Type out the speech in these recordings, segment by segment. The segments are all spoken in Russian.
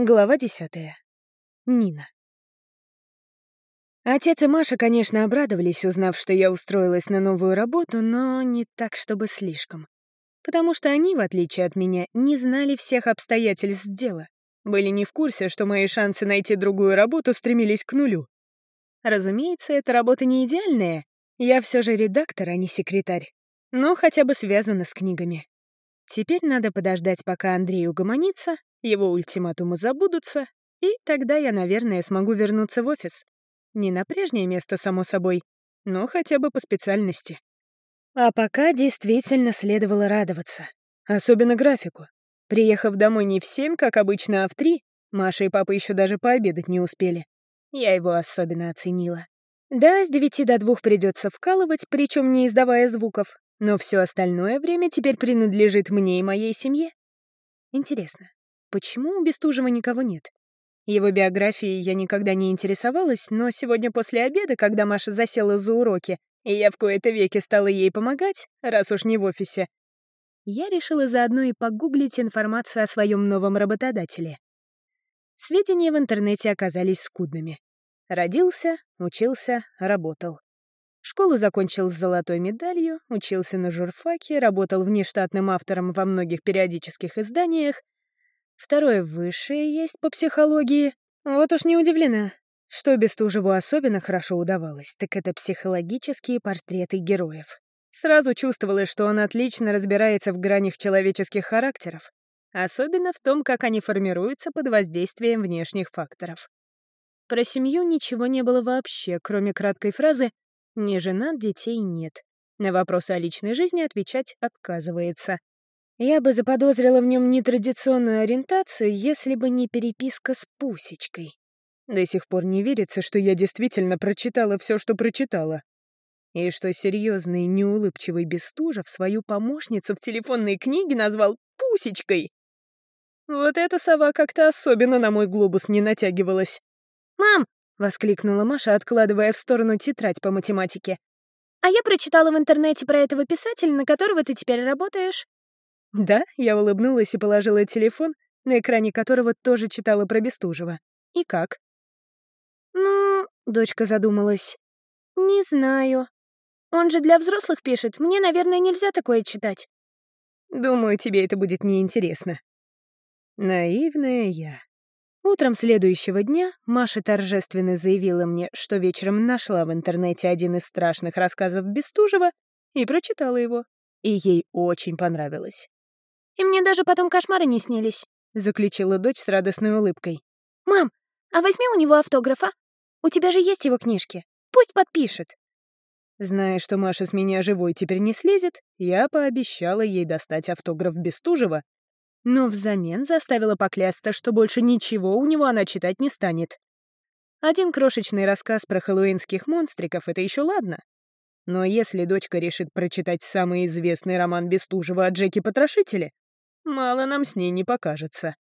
Глава десятая. Нина. Отец и Маша, конечно, обрадовались, узнав, что я устроилась на новую работу, но не так, чтобы слишком. Потому что они, в отличие от меня, не знали всех обстоятельств дела. Были не в курсе, что мои шансы найти другую работу стремились к нулю. Разумеется, эта работа не идеальная. Я все же редактор, а не секретарь. Но хотя бы связана с книгами. Теперь надо подождать, пока Андрей угомонится, его ультиматумы забудутся, и тогда я, наверное, смогу вернуться в офис. Не на прежнее место, само собой, но хотя бы по специальности. А пока действительно следовало радоваться. Особенно графику. Приехав домой не в семь, как обычно, а в три, Маша и папа еще даже пообедать не успели. Я его особенно оценила. Да, с девяти до двух придется вкалывать, причем не издавая звуков, но все остальное время теперь принадлежит мне и моей семье. Интересно, Почему у Бестужева никого нет? Его биографией я никогда не интересовалась, но сегодня после обеда, когда Маша засела за уроки, и я в кои-то веки стала ей помогать, раз уж не в офисе, я решила заодно и погуглить информацию о своем новом работодателе. Сведения в интернете оказались скудными. Родился, учился, работал. Школу закончил с золотой медалью, учился на журфаке, работал внештатным автором во многих периодических изданиях, Второе высшее есть по психологии. Вот уж не удивлена. Что Бестужеву особенно хорошо удавалось, так это психологические портреты героев. Сразу чувствовалось, что он отлично разбирается в гранях человеческих характеров, особенно в том, как они формируются под воздействием внешних факторов. Про семью ничего не было вообще, кроме краткой фразы «не женат, детей нет». На вопросы о личной жизни отвечать отказывается. Я бы заподозрила в нем нетрадиционную ориентацию, если бы не переписка с Пусечкой. До сих пор не верится, что я действительно прочитала все, что прочитала. И что серьезный неулыбчивый Бестужев свою помощницу в телефонной книге назвал Пусечкой. Вот эта сова как-то особенно на мой глобус не натягивалась. «Мам!» — воскликнула Маша, откладывая в сторону тетрадь по математике. «А я прочитала в интернете про этого писателя, на которого ты теперь работаешь. Да, я улыбнулась и положила телефон, на экране которого тоже читала про Бестужева. И как? Ну, дочка задумалась. Не знаю. Он же для взрослых пишет. Мне, наверное, нельзя такое читать. Думаю, тебе это будет неинтересно. Наивная я. Утром следующего дня Маша торжественно заявила мне, что вечером нашла в интернете один из страшных рассказов Бестужева и прочитала его. И ей очень понравилось. И мне даже потом кошмары не снились», — заключила дочь с радостной улыбкой. «Мам, а возьми у него автографа. У тебя же есть его книжки. Пусть подпишет». Зная, что Маша с меня живой теперь не слезет, я пообещала ей достать автограф Бестужева, но взамен заставила поклясться, что больше ничего у него она читать не станет. Один крошечный рассказ про хэллоуинских монстриков — это еще ладно. Но если дочка решит прочитать самый известный роман Бестужева о Джеке Потрошителе, Мало нам с ней не покажется.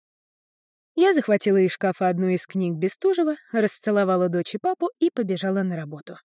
Я захватила из шкафа одну из книг Бестужева, расцеловала дочь и папу и побежала на работу.